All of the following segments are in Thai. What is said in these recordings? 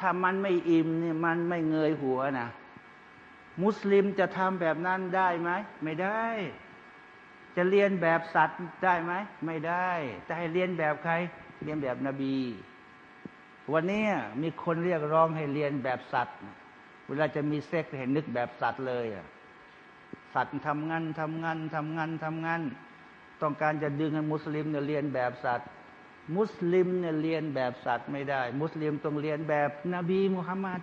ถ้ามันไม่อิ่มเนี่ยมันไม่เงยหัวนะมุสลิมจะทำแบบนั้นได้ไหมไม่ได้ จะเรียนแบบสัตว์ได้ไหมไม่ได้แต่ให้เรียนแบบใคร เรียนแบบนบี วันนี้มีคนเรียกร้องให้เรียนแบบสัตว์ เวลาจะมีเซ็กเห็นนึกแบบสัตว์เลยสัตว์ทำงานทำงานทำงานทำงาน ต้องการจะดึงให้มุสลิมเนี่ยเรียนแบบสัตว์ มุสลิมเนี่ยเรียนแบบสัตว์ไม่ได้ มุสลิมต้องเรียนแบบนบีมุฮัมมัด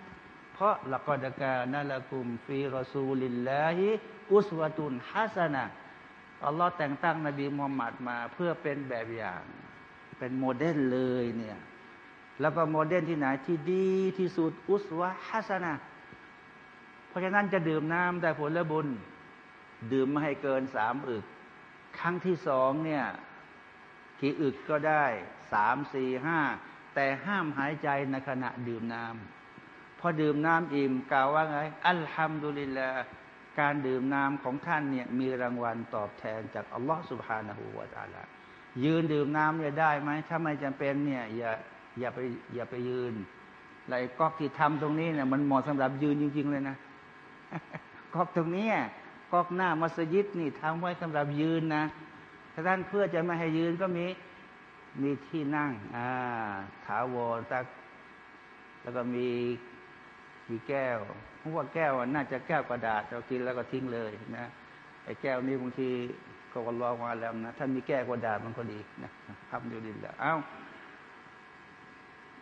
เพราะلقد كان لكم في رسول الله أسوة حسنةอัลลอฮ์แต่งตั้งนบีมุฮัมมัดมาเพื่อเป็นแบบอย่าง เป็นโมเดลเลยเนี่ยแล้วก็โมเดลที่ไหนที่ดีที่สุดأسوة حسنةเพราะฉะนั้นจะดื่มน้ำได้ผลและบุญ ดื่มไม่ให้เกินสามอึก ครั้งที่สองเนี่ยกี่อึกก็ได้ สามสี่ห้าแต่ห้ามหายใจในขณะดื่มน้ำพอดื่มน้ำอิ่มกล่าวว่าไง อัลฮัมดุลิลลาการดื่มน้ำของท่านเนี่ยมีรางวัลตอบแทนจากอัลลอฮฺสุบฮานาหูวาตาละยืนดื่มน้ำเนี่ยได้ไหมถ้าไม่จำเป็นเนี่ยอย่าอย่าไปอย่าไปยืนไรก๊อกที่ทำตรงนี้เนี่ยมันเหมาะสำหรับยืนจริงๆเลยนะก๊อกตรงนี้ก๊อกหน้ามัสยิดนี่ทำไว้สำหรับยืนนะถ้าท่านเพื่อจะไม่ให้ยืนก็มี มีที่นั่ง อ่า ถาวรตัก แล้วก็มีมีแก้วเพราะว่าแก้วน่าจะแก้วกระดาษเรากินแล้วก็ทิ้งเลยนะไอ้แก้วนี้บางทีก็รอมาแล้วนะถ้ามีแก้วกระดาษมันก็ดีนะครับอยู่ดีแล้วเอ้า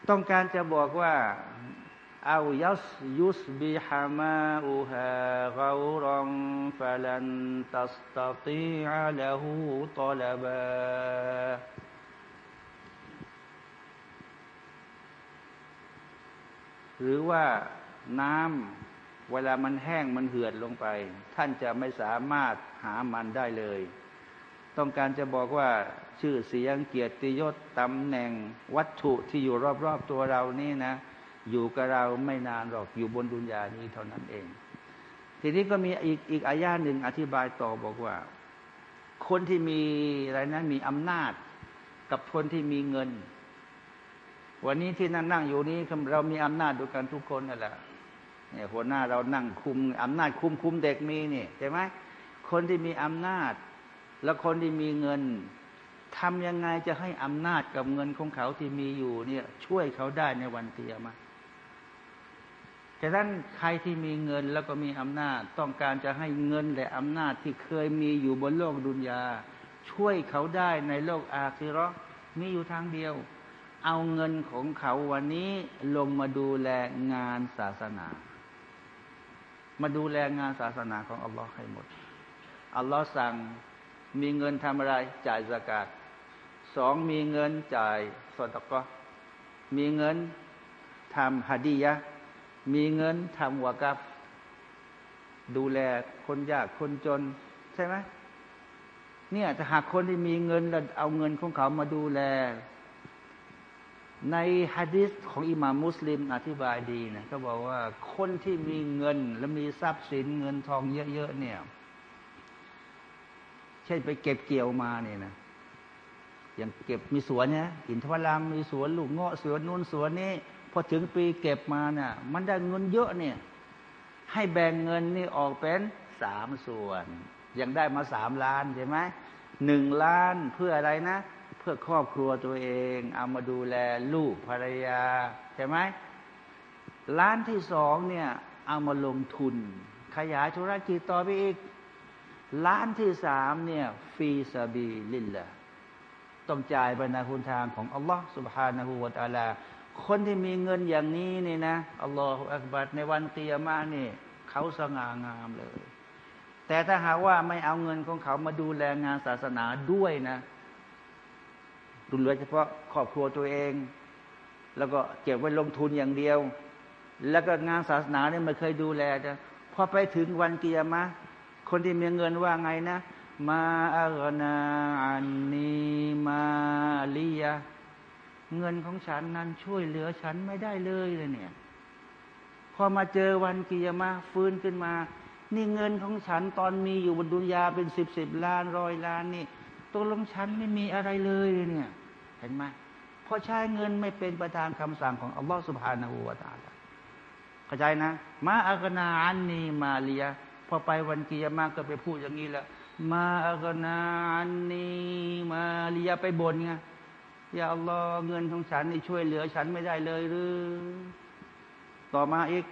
ต้องการจะบอกว่าเอายัสยุสบิฮามาอูฮะการังฟะลันตัสตติอาลหูตลบา หรือว่าน้ำเวลามันแห้งมันเหือดลงไป ท่านจะไม่สามารถหามันได้เลย ต้องการจะบอกว่าชื่อเสียงเกียรติยศตำแหน่งวัตถุที่อยู่รอบๆตัวเรานี่นะ อยู่กับเราไม่นานหรอกอยู่บนดุนยานี้เท่านั้นเอง ทีนี้ก็มีอีกอีกอายาหนึ่งอธิบายต่อบอกว่า คนที่มีอะไรนะมีอำนาจกับคนที่มีเงิน วันนี้ที่นั่งนั่งอยู่นี้เรามีอำนาจด้วยกันทุกคนนั่นแหละเนี่ยหัวหน้าเรานั่งคุมอำนาจคุมคุมเด็กมีนี่ใช่ไหมคนที่มีอำนาจ และคนที่มีเงินทำยังไงจะให้อำนาจกับเงินของเขาที่มีอยู่เนี่ย ช่วยเขาได้ในวันเตียมาแต่ท่านใครที่มีเงินแล้วก็มีอำนาจ ต้องการจะให้เงินและอำนาจที่เคยมีอยู่บนโลกดุนยา ช่วยเขาได้ในโลกอาคิรอมีอยู่ทางเดียว เอาเงินของเขาวันนี้ลงมาดูแลงานศาสนา มาดูแลงานศาสนาของอัลลอฮ์ให้หมด อัลลอฮ์สั่งมีเงินทำอะไรจ่ายสกาดสองมีเงินจ่ายสตกะมีเงินทำฮัดียะมีเงินทำวากับ ดูแลคนยากคนจน ใช่ไหมเนี่ยถ้าหากคนที่มีเงินแล้วเอาเงินของเขามาดูแล ในฮะดิษของอิหม่ามมุสลิมอธิบายดีนะเขาบอกว่าคนที่มีเงินและมีทรัพย์สินเงินทองเยอะๆเนี่ย เช่นไปเก็บเกี่ยวมาเนี่ยนะอย่างเก็บมีสวนเนี่ยอินทวรามมีสวนลูกเงาะสวนนู้นสวนนี้พอถึงปีเก็บมาเนี่ยมันได้เงินเยอะเนี่ย ให้แบ่งเงินนี่ออกเป็นสามส่วน ยังได้มาสามล้านใช่ไหมหนึ่งล้านเพื่ออะไรนะ พื่อครอบครัวตัวเอง เอามาดูแลลูกภรรยา ใช่ไหมล้านที่สองเนี่ย เอามาลงทุน ขยายธุรกิจต่อไปอีก ล้านที่สามเนี่ย ฟีซาบีลิลละต้องจ่ายบรรณาคุณทางของอัลลอฮ์สุบฮานาหูวาตาลา คนที่มีเงินอย่างนี้นี่นะอัลลอฮฺอักบัดในวันเตียมานี่เขาสง่างามเลย แต่ถ้าหากว่าไม่เอาเงินของเขามาดูแลงานศาสนาด้วยนะ ดูเหลือเฉพาะครอบครัวตัวเอง แล้วก็เก็บไว้ลงทุนอย่างเดียว แล้วก็งานศาสนาเนี่ยไม่เคยดูแลจะพอไปถึงวันเกียร์มาคนที่มีเงินว่าไงนะ มาอารนาอันนีมาลียาเงินของฉันนั้นช่วยเหลือฉันไม่ได้เลยเลยเนี่ย พอมาเจอวันกิยามาฟื้นขึ้นมา นี่เงินของฉันตอนมีอยู่บนดุนยาเป็นสิบสิบล้านร้อยล้านนี่ตัวลงฉันไม่มีอะไรเลยเลยเนี่ย เห็นไหมพราะใช้เงินไม่เป็นประธานคำสั่งของอัลลอฮฺสุบฮานาหูวาตาลาเข้าใจนะ มาอักนาอันนีมาเลีย พอไปวันกิยามาก็ไปพูดอย่างนี้แหละมาอักนาอันนีมาเลียไปบ่นไงอย่าอัลลอฮ์เงินของฉันนี่ช่วยเหลือฉันไม่ได้เลยหรือ ต่อมาอีก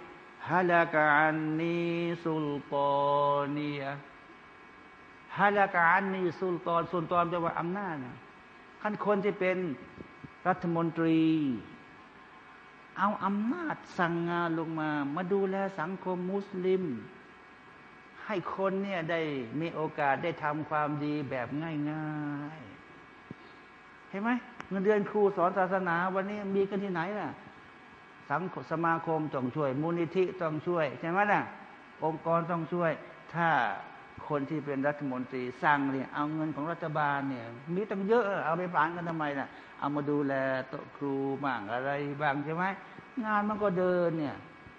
ฮาลากาอันนีสุลตอนีฮาลากาอันนีสุลตอนสุลตอนจะว่าอำนาจนะ ขั้นคนที่เป็นรัฐมนตรี เอาอำนาจสั่งงานลงมา มาดูแลสังคมมุสลิม ให้คนเนี่ยได้มีโอกาสได้ทำความดีแบบง่ายๆ เห็นไหมเงินเดือนครูสอนศาสนาวันนี้มีกันที่ไหนล่ะสังสมาคมต้องช่วย มูลนิธิต้องช่วย ใช่ไหมล่ะองค์กรต้องช่วย ถ้า คนที่เป็นรัฐมนตรีสั่งเนี่ยเอาเงินของรัฐบาลเนี่ย มีตั้งเยอะเอาไปผานกันทำไมน่ะ เอามาดูแลโต๊ะครูบ้างอะไรบ้างใช่ไหมงานมันก็เดินเนี่ย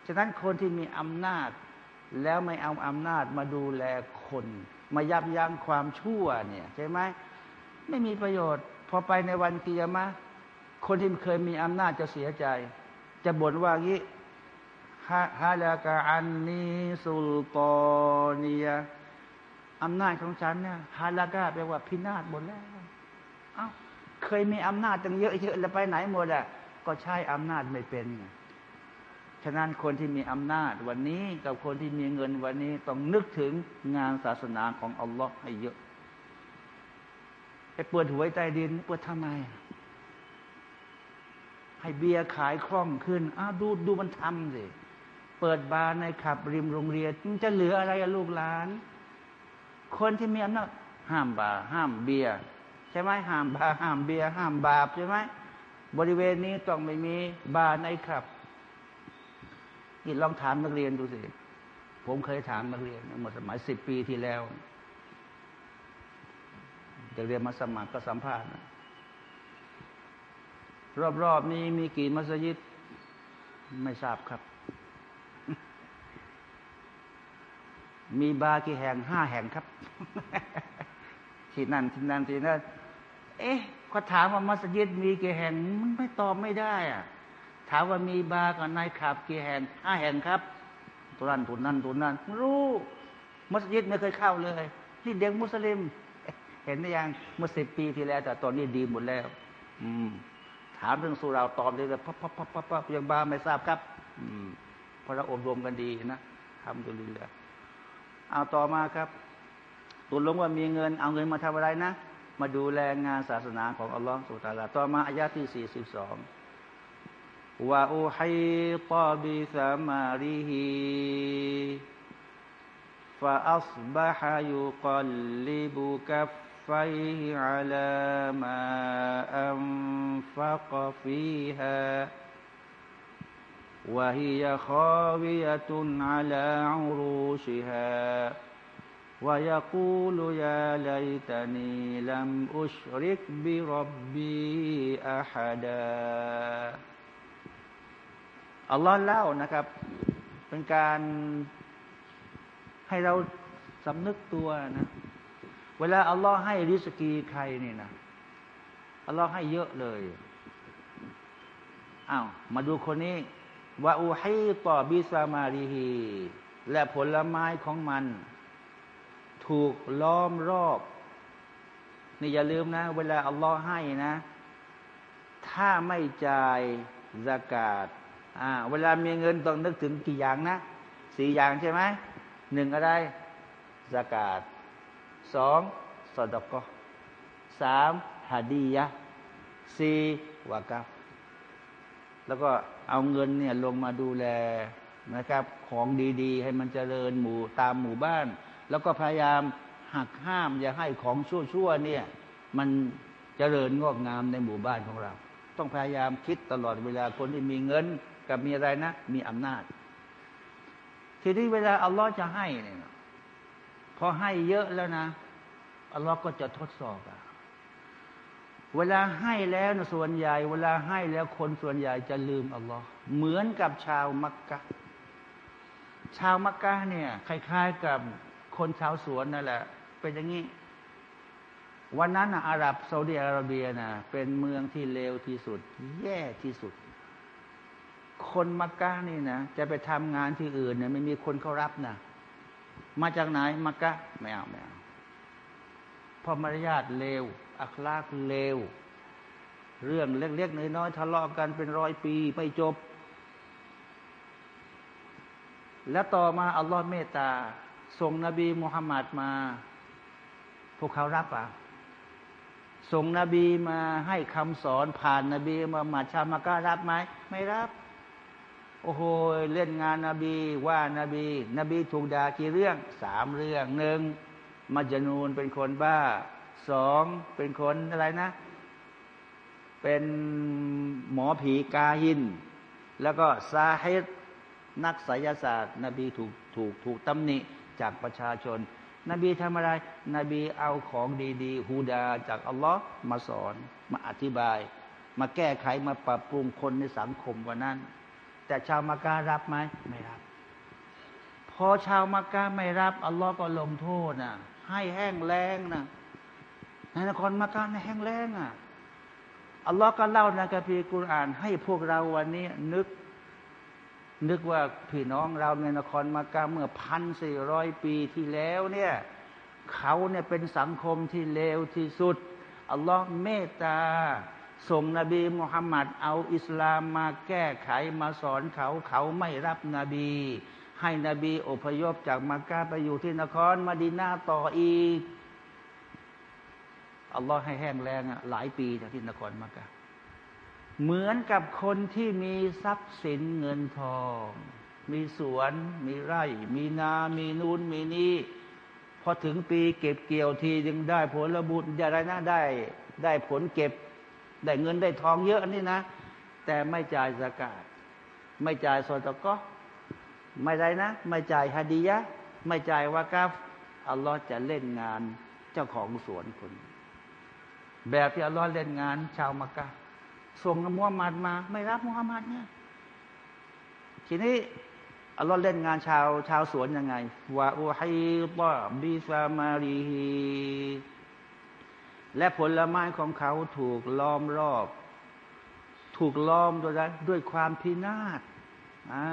ฉะนั้นคนที่มีอำนาจ แล้วไม่เอาอำนาจมาดูแลคน มายับยั้งความชั่วเนี่ยใช่ไหมไม่มีประโยชน์ พอไปในวันกิยามะคนที่เคยมีอำนาจจะเสียใจ จะบ่นว่างี้ฮาลากาอันนีสุลตอนีย อำนาจของฉันเนี่ยฮาลากาแปลว่าพินาศหมดแล้ว เอ้าเคยมีอำนาจตั้งเยอะเยอะแล้วไปไหนหมดอะก็ใช้อำนาจไม่เป็นฉะนั้นคนที่มีอำนาจวันนี้กับคนที่มีเงินวันนี้ต้องนึกถึงงานศาสนาของอัลลอฮ์ให้เยอะไปเปิดหวยใต้ดินเปิดทำไมให้เบียร์ขายคล่องขึ้นอ้าวดูดูมันทำสิเปิดบาร์ไนต์คลับริมโรงเรียนจะเหลืออะไรลูกหลาน คนที่มีอำนาจห้ามบาร์ห้ามเบียร์ใช่ไหมห้ามบาร์ห้ามเบียร์ห้ามบาปใช่ไหมบริเวณนี้ต้องไม่มีบาร์ไนต์คลับนี่ลองถามนักเรียนดูสิผมเคยถามนักเรียนเมื่อสมัยสิบปีที่แล้วจะเรียนมาสมัครก็สัมภาษณ์รอบๆนี้มีกี่มัสยิดไม่ทราบครับ มีบาร์กี่แห่งห้าแห่งครับ ที่นั่นที่นั่นที่นั่นเอ๊ะเขาถามว่ามัสยิดมีกี่แห่งมันไม่ตอบไม่ได้อะถามว่ามีบาร์กับนายขับกี่แห่งห้าแห่งครับตัวนั้นตัวนั้นตัวนั้นรู้ มัสยิดไม่เคยเข้าเลย นี่เด็กมุสลิม เห็นหรือยังเมื่อสิบปีที่แล้ว แต่ตอนนี้ดีหมดแล้ว อืม ถามเรื่องสุราตอบเลยพับพับพับพับพับยังบาไม่ทราบครับ อืมเพราะเราอบรมกันดีนะทำตัวดีเลย เอาต่อมาครับตุลงว่ามีเงิน เอาเงินมาทำอะไรนะ มาดูแลงานศาสนาของอัลลอฮฺสุตาลาต่อมาอายาที่สี่สิบสองว่าอุฮิตบิสมาริฮิ فأصبح يقلب كفيه على ما أنفق فيها วะฮียาคอวิยตุนอาลาอูรูชิฮาวายกูลยาไลตานีลัมอุชริกบิรัลลอฮ์เล่านะครับ เป็นการให้เราสำนึกตัวนะ เวลาอัลลอฮ์ให้ริสกีใครนี่นะอัลลอฮ์ให้เยอะเลยอ้าวมาดูคนนี้ วาอูให้ต่อบิสามารีฮีและผลไม้ของมัน ถูกล้อมรอบ นี่อย่าลืมนะ เวลาอัลลอฮ์ให้นะ ถ้าไม่จ่ายสกาดอ่าเวลามีเงินต้องนึกถึงกี่อย่างนะสี่อย่างใช่ไหมหนึ่งอะไรสกาดสองสอดกสามฮาดียะสี่วากัฟ แล้วก็เอาเงินเนี่ยลงมาดูแลนะครับ ของดีๆ ให้มันเจริญหมู่ตามหมู่บ้าน แล้วก็พยายามหักห้ามอย่าให้ของชั่วๆเนี่ย มันเจริญงอกงามในหมู่บ้านของเรา ต้องพยายามคิดตลอดเวลาคนที่มีเงินกับมีอะไรนะ มีอำนาจ ทีนี้เวลาอัลลอฮ์จะให้เนี่ยพอให้เยอะแล้วนะอัลลอฮ์ก็จะทดสอบอะ เวลาให้แล้วนะส่วนใหญ่ เวลาให้แล้วคนส่วนใหญ่จะลืมอัลลอฮ์เหมือนกับชาวมักกะ ชาวมักกะเนี่ยคล้ายๆกับคนชาวสวนนั่นแหละ เป็นอย่างนี้ วันนั้นนะอาหรับซาอุดิอาระเบียนะเป็นเมืองที่เลวที่สุด แย่ที่สุด คนมักกะนี่นะจะไปทำงานที่อื่นเนี่ยไม่มีคนเขารับนะมาจากไหนมักกะไม่เอาไม่เอาพอมารยาทเลว อัคลากเลว เรื่องเล็กๆน้อยๆทะเลาะกันเป็นร้อยปีไม่จบ และต่อมาอัลลอฮ์เมตตา ส่งนบีมุฮัมมัดมา พวกเขารับอะส่งนบีมาให้คำสอนผ่านนบีมามาชามาการรับไหมไม่รับโอ้โหเล่นงานนาบีว่านาบี นบีถูกด่ากี่เรื่องสามเรื่องหนึ่งมัจญูนเป็นคนบ้า สองเป็นคนอะไรนะ เป็นหมอผีกาหิน แล้วก็ซาฮิดนักไสยศาสตร์ นบีถูกถูกถูกตำหนิจากประชาชน นบีทำอะไร นบีเอาของดีๆฮูดาจากอัลลอฮ์มาสอน มาอธิบาย มาแก้ไขมาปรับปรุงคนในสังคมวันนั้น แต่ชาวมักกะรับไหมไม่รับ พอชาวมักกะไม่รับอัลลอฮ์ก็ลงโทษนะให้แห้งแล้งนะ นนครมักกะในแห้งแล้งอะอัลลอฮ์ก็เล่าในกัมภีร์กุรอาน ให้พวกเราวันนี้นึก นึกว่าพี่น้องเราในนครมากาเมื่อพันสี่ร้อยปีที่แล้วเนี่ยเขาเนี่ยเป็นสังคมที่เลวที่สุด อัลลอฮ์เมตตา ส่งนบีมุฮัมมัดเอาอิสลามมาแก้ไขมาสอนเขาเขาไม่รับนบี ให้นบีอพยพจากมักกะไปอยู่ที่นครมาดินาต่ออีก อัลลอฮ์ให้แห้งแล้งหลายปีจากที่นครมักกะเหมือนกับคนที่มีทรัพย์สินเงินทอง มีสวน มีไร่ มีนา มีนูนมีนี่พอถึงปีเก็บเกี่ยวทีจึงได้ผลบุญอะไรนะได้ได้ผลเก็บ ได้เงินได้ทองเยอะนี่นะ แต่ไม่จ่ายสกาดไม่จ่ายสตก็ไม่ได้นะ ไม่จ่ายฮาดียะ ไม่จ่ายวากาฟอัลลอฮ์จะเล่นงานเจ้าของสวนคน แบบที่อัลลอฮ์เล่นงาน ชาวมักกะส่งมุฮัมมัดมา ไม่รับมุฮัมมัดเนี่ยทีนี้อัลลอฮ์เล่นงานชาวชาวสวนยังไงวะอูฮัยบะบิซามารีฮีและผลไม้ของเขาถูกล้อมรอบ ถูกล้อมด้วยด้วยความพินาศอ่า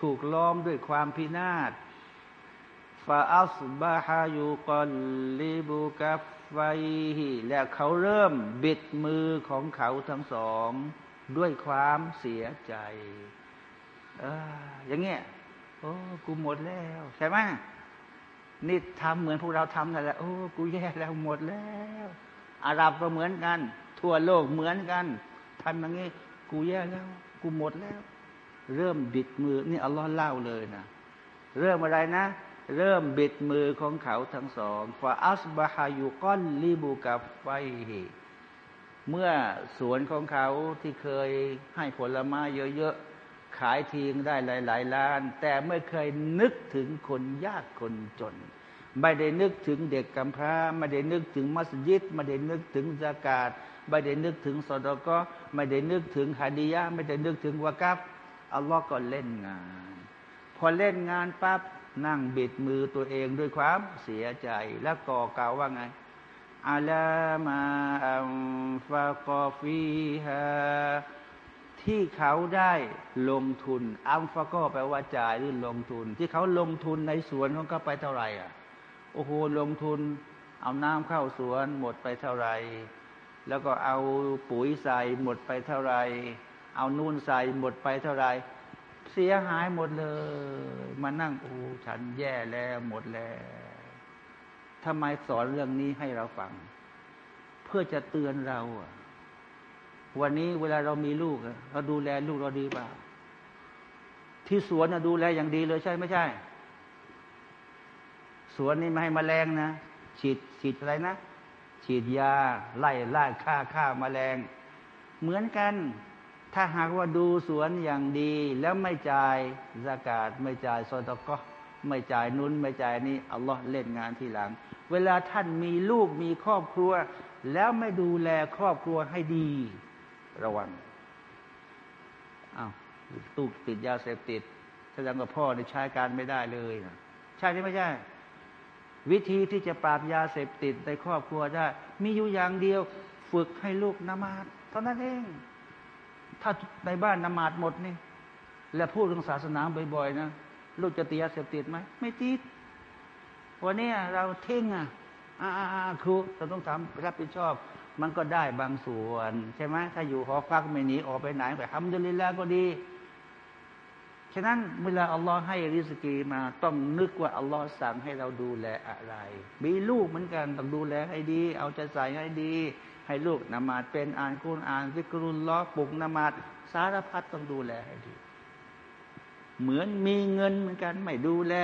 ถูกล้อมด้วยความพินาศฟาอัสบาฮายุกอลลิบุกัฟ ไฟและเขาเริ่มบิดมือของเขาทั้งสอง ด้วยความเสียใจอออย่างเงี้ยโอ้กูหมดแล้ว ใช่ไหมนี่ทำเหมือนพวกเราทำนั่นแหละโอ้กูแย่แล้วหมดแล้วอาหรับก็เหมือนกัน ทั่วโลกเหมือนกันทำอย่างนี้ กูแย่แล้ว กูหมดแล้ว เริ่มบิดมือ นี่อัลลอฮ์เล่าเลยนะเริ่มอะไรนะ เริ่มบิดมือของเขาทั้งสองฟาอัสบาฮายุก้อนลีบูกับไฟเมื่อสวนของเขาที่เคยให้ผลไม้เยอะๆ ขายทิ้งได้หลาย ๆ ล้าน แต่ไม่เคยนึกถึงคนยากคนจน ไม่ได้นึกถึงเด็กกำพร้า ไม่ได้นึกถึงมัสยิด ไม่ได้นึกถึงสากาศ ไม่ได้นึกถึงสอดก็ไม่ได้นึกถึงฮาดียะไม่ได้นึกถึงวากัฟอัลลอฮ์ก็เล่นงาน พอเล่นงานปั๊บ นั่งบิดมือตัวเองด้วยความเสียใจแล้วก่อกล่าวว่าไงอาลามาอัมฟากอฟีฮาที่เขาได้ลงทุน อัมฟาก็แปลว่าจ่ายหรือลงทุน ที่เขาลงทุนในสวนของเขาไปเท่าไหร่อะโอ้โหลงทุน เอาน้ำเข้าสวนหมดไปเท่าไหร่แล้วก็เอาปุ๋ยใส่หมดไปเท่าไหร่เอานูนใส่หมดไปเท่าไหร่ เสียหายหมดเลย มานั่งโอ้ฉันแย่แล้วหมดแล้วทำไมสอนเรื่องนี้ให้เราฟัง เพื่อจะเตือนเราวันนี้เวลาเรามีลูกเราดูแลลูกเราดีเปล่าที่สวนดูแลอย่างดีเลยใช่ไม่ใช่ สวนนี่ไม่ให้มแมลงนะฉีดฉีดอะไรนะฉีดยา ไล่ไล่ฆ่าฆ่ามาแมลง เหมือนกัน ถ้าหากว่าดูสวนอย่างดีแล้วไม่จ่ายสากาศไม่จ่ายโซตก็ไม่จ่ายนุนไม่จ่ายนี่อัลลอฮ์เล่นงานทีหลัง เวลาท่านมีลูกมีครอบครัว แล้วไม่ดูแลครอบครัวให้ดีระวังอา้าวตู้ติดยาเสพติดแสดงว่าพ่อในใช้การไม่ได้เลยนะใช่ไหมไม่ใช่ วิธีที่จะปราบยาเสพติดในครอบครัวได้ มีอยู่อย่างเดียว ฝึกให้ลูกนมาดเท่านั้นเอง ถ้าในบ้านนมาดหมดนี่ และพูดเรื่องศาสนาบ่อยๆนะลูกจะติดยาเสพติดไหมไม่ติดวันนี้เราทิ้งอะอ่าครูเราต้องทำรับผิดชอบ มันก็ได้บางส่วน ใช่ไหมถ้าอยู่หอพักไม่หนีออกไปไหนไปทำดุลิลาก็ดีฉะนั้นเวลาอัลลอฮ์ให้ริสกีมาต้องนึกว่าอัลลอฮ์สั่งให้เราดูแลอะไร มีลูกเหมือนกันต้องดูแลให้ดี เอาใจใส่ให้ดี ให้ลูกนมาดเป็นอ่านกุรอ่านซิกรุลล้อปลุกนมาดสารพัดต้องดูแลให้ดี เหมือนมีเงินเหมือนกัน ไม่ดูแล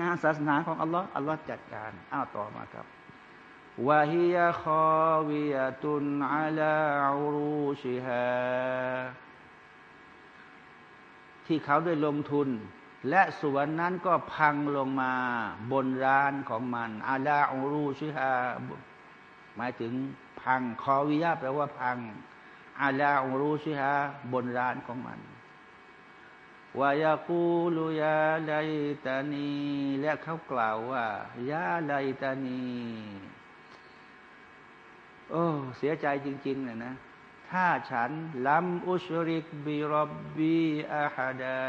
งานศาสนาของอัลลอฮ์อัลลอฮ์จัดการอ้าวต่อมาครับวะฮิยะคอวิยะตุนอาลาอูรูชิฮาที่เขาได้ลงทุน และสวนนั้นก็พังลงมาบนร้านของมัน อาลาอูรูชิฮาหมายถึง พัง คอวิยาแปลว่าพัง อาลาอูรูชิฮาบนร้านของมันวายากูลุยาไลตานี และเขากล่าวว่ายาไลตานี โอ้เสียใจจริงๆเลยนะ ถ้าฉันลัมอุชริกบิรบบีอาฮาดา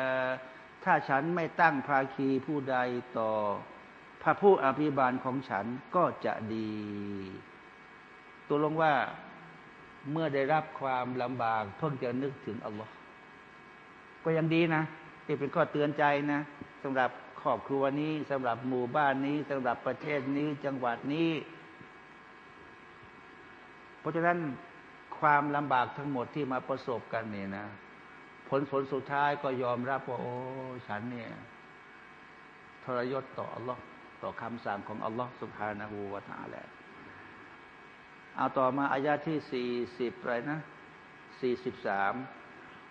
ถ้าฉันไม่ตั้งภาคีผู้ใดต่อ พระผู้อภิบาลของฉันก็จะดี ตัวลงว่าเมื่อได้รับความลำบากเพิ่งจะนึกถึงอัลลอฮ์ก็ยังดีนะที่เป็นข้อเตือนใจนะสำหรับครอบครัวนี้สำหรับหมู่บ้านนี้สำหรับประเทศนี้จังหวัดนี้ เพราะฉะนั้นความลำบากทั้งหมดที่มาประสบกันเนี่ยนะ ผลผลสุดท้ายก็ยอมรับว่าโอ้ฉันเนี่ยทรยศต่ออัลลอฮ์ต่อคำสั่งของอัลลอฮ์สุบฮานาหูวาตาแล เอาต่อมาอายาที่สี่สิบไรนะสี่สิบสาม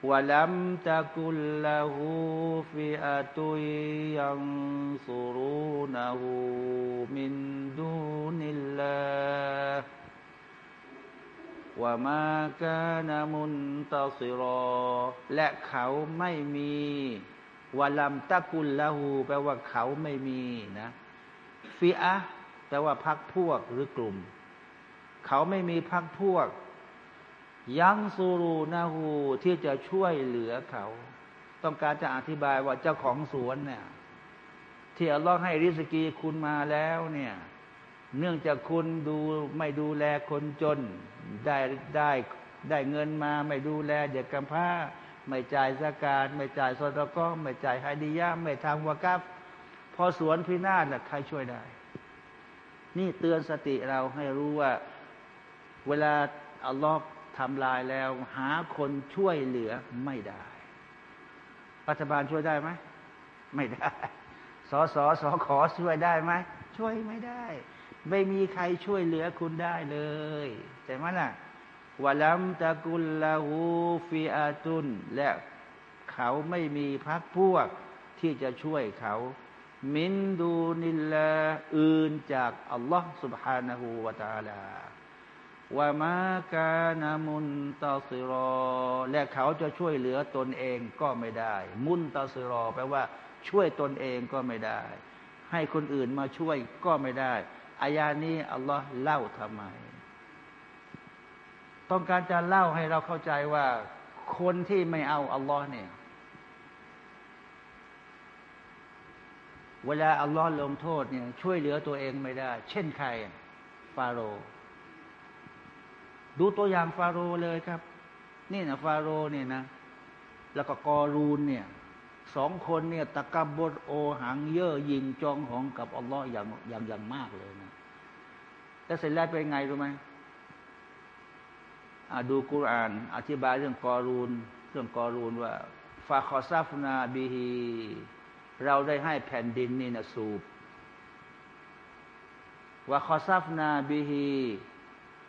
วะลัมตะกุลลาหูฟิอาตุยังสุรูนาหูมินดูนิลลาว่ามาเกนามุนตาซิรอ และเขาไม่มีวาลัมตะกุลละหูแปลว่าเขาไม่มีนะ ฟิอะแปลว่าพักพวกหรือกลุ่ม เขาไม่มีพักพวก ยังซูรูนาหูที่จะช่วยเหลือเขา ต้องการจะอธิบายว่าเจ้าของสวนเนี่ยที่อัลลอฮ์ให้ริสกีคุณมาแล้วเนี่ย เนื่องจากคุณดูไม่ดูแลคนจน ได้ได้ได้เงินมาไม่ดูแลเด็กกำพร้า ไม่จ่ายสกาดไม่จ่ายสตก็ไม่จ่ายไฮดียาไม่ทำวากัฟพอสวนพินาศล่ะใครช่วยได้ นี่เตือนสติเราให้รู้ว่า เวลาอัลลอฮ์ทำลายแล้ว หาคนช่วยเหลือไม่ได้รัฐบาลช่วยได้ไหมไม่ได้สอสอสอขอช่วยได้ไหมช่วยไม่ได้ไม่มีใครช่วยเหลือคุณได้เลยใช่ไหมล่ะวะลัมตะกุลลาหูฟิอาตุน และเขาไม่มีพักพวกที่จะช่วยเขา มินดูนิลลาอื่นจากอัลลอฮ์ سبحانه และ تعالى ว่ามาการามุนตาซิรอ และเขาจะช่วยเหลือตนเองก็ไม่ได้ มุนตาซิรอแปลว่า ช่วยตนเองก็ไม่ได้ ให้คนอื่นมาช่วยก็ไม่ได้อายานี้อัลลอฮ์เล่าทำไม ต้องการจะเล่าให้เราเข้าใจว่า คนที่ไม่เอาอัลลอฮ์เนี่ย เวลาอัลลอฮ์ลงโทษเนี่ยช่วยเหลือตัวเองไม่ได้ เช่นใครฟาโร ดูตัวอย่างฟาโรเลยครับ นี่นะฟาโรเนี่ยนะ แล้วก็กอรูนเนี่ยสองคนเนี่ยตะกบบดโอหังเย่อยิงจองของกับอัลลอฮ์อย่างอย่างอย่างมากเลยนะแล้วเสร็จแล้วเป็นไงรู้ไหมดูกุราน อธิบายเรื่องกอรูน เรื่องกอรูนว่าฟาคอซัฟนาบีฮีเราได้ให้แผ่นดินนี่นะสูบว่าคอซัฟนาบีฮี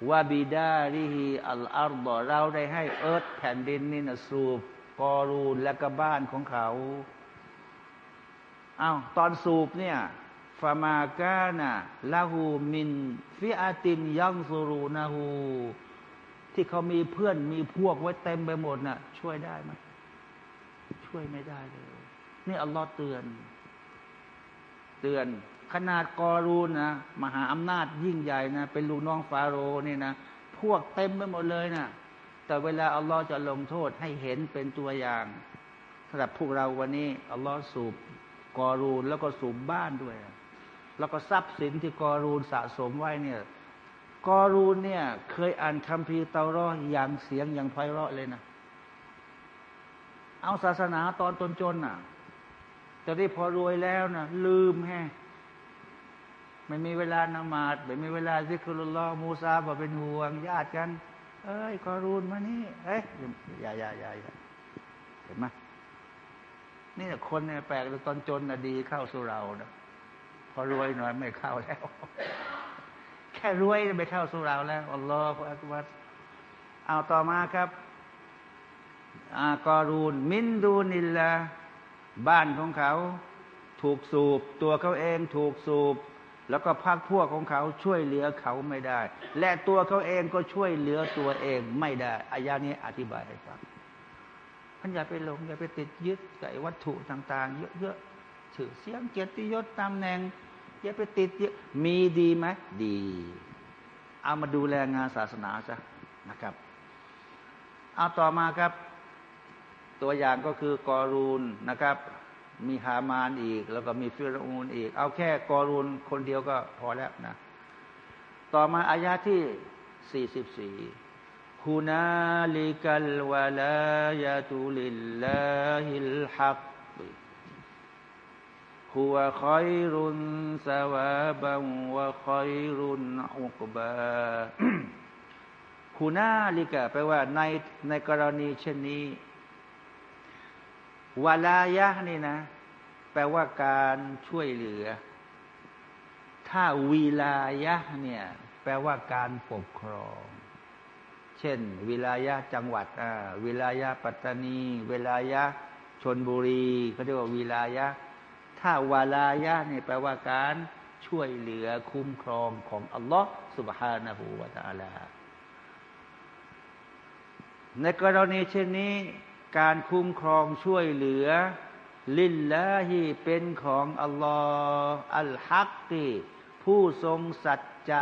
วาบิดาริฮีอัลอาร์บเราได้ให้เอิร์ธแผ่นดินนี่นะสูบกอรูนและก็บ้านของเขาอา้าวตอนสูบเนี่ยฟามากานะลาหูมินฟิอาตินยังซูรูนาหูที่เขามีเพื่อนมีพวกไว้เต็มไปหมดนะ่ะ ช่วยได้ไหมช่วยไม่ได้เลย นี่อัลลอฮ์เตือน เตือน ขนาดกอรูนนะมหาอำนาจยิ่งใหญ่นะเป็นลูกน้องฟาโรห์นี่นะพวกเต็มไปหมดเลยนะแต่เวลาอัลลอฮ์จะลงโทษให้เห็นเป็นตัวอย่างสำหรับพวกเราวันนี้อัลลอฮ์สูบกอรูนแล้วก็สูบบ้านด้วย แล้วก็ทรัพย์สินที่กอรูนสะสมไว้เนี่ยกอรูนเนี่ย เคยอ่านคัมภีร์เตารออย่างเสียงอย่างไพเราะเลยนะ เอาศาสนาตอนตนจนน่ะจะได้พอรวยแล้วนะลืมแฮ ไม่มีเวลานมาดไม่มีเวลาซิกรุลลอมูซาบอกเป็นห่วงญาติกัน เอ้ยกอรูนมานี่เอ้ยอย่าอย่าอย่าอย่เห็นไหมนี่คนเนี่ยแปลกตอนจนนะดีเข้าสู่เรานะพอรวยหน่อยไม่เข้าแล้ว แค่รวยไม่เข้าสู่เราแล้วอัลลอฮฺอักบัรเอาต่อมาครับอากอรูน มินดูนิลละบ้านของเขา ถูกสูบ ตัวเขาเองถูกสูบ แล้วก็พักพวกของเขาช่วยเหลือเขาไม่ได้ และตัวเขาเองก็ช่วยเหลือตัวเองไม่ได้อายานี้อธิบายให้ฟังท่านอย่าไปหลงอย่าไปติดยึดกับวัตถุต่าง ๆ เยอะๆถือเสียงเกียรติยศตำแหน่งอย่าไปติดเยอะมีดีไหมดี เอามาดูแลงานศาสนาซะนะครับ เอาต่อมาครับ ตัวอย่างก็คือกอรูนนะครับ มีฮามานอีก แล้วก็มีฟิรูนอีก เอาแค่กอรูนคนเดียวก็พอแล้วนะ ต่อมาอายาที่สี่สิบสี่ฮุนาลิกัลวะลายาตุลิลลาฮิลฮักฮุวะคอยรุนสวาบังวะคอยรุนอุกบาฮุนาลิกะแปลว่าในในกรณีเช่นนี้ วลายะนี่นะ แปลว่าการช่วยเหลือ ถ้าวิลายะเนี่ย แปลว่าการปกครอง เช่น วิลายะจังหวัดอ่าวิลายะปัตตานี วิลายะชนบุรีเขาเรียกว่าวิลายะ ถ้าวาลายะเนี่ยแปลว่าการช่วยเหลือคุ้มครองของอัลลอฮ์สุบฮานะฮูวาตาลาในกรณีเช่นนี้ การคุ้มครองช่วยเหลือ ลิลลาฮีเป็นของอัลลอฮ์อัลฮักกีผู้ทรงสัจจะ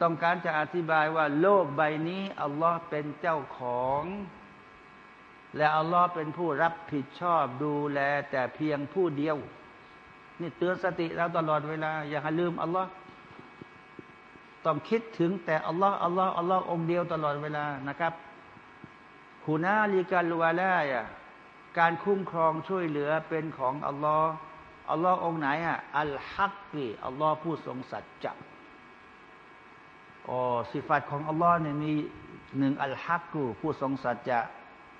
ต้องการจะอธิบายว่า โลกใบนี้อัลลอฮ์เป็นเจ้าของ และอัลลอฮ์เป็นผู้รับผิดชอบดูแล แต่เพียงผู้เดียว นี่เตือนสติเราตลอดเวลา อย่าให้ลืมอัลลอฮ์ต้องคิดถึงแต่อัลลอฮ์อัลลอฮ์อัลลอฮ์องเดียวตลอดเวลานะครับ ฮุนาลิกัลวาลายะการคุ้มครองช่วยเหลือเป็นของอัลลอฮ์อัลลอฮ์องไหนอะอัลฮักกีอัลลอฮ์ผู้ทรงสัจจะอ๋อสิฟัตของอัลลอฮ์เนี่ยมีหนึ่งอัลฮักกูผู้ทรงสัจจะ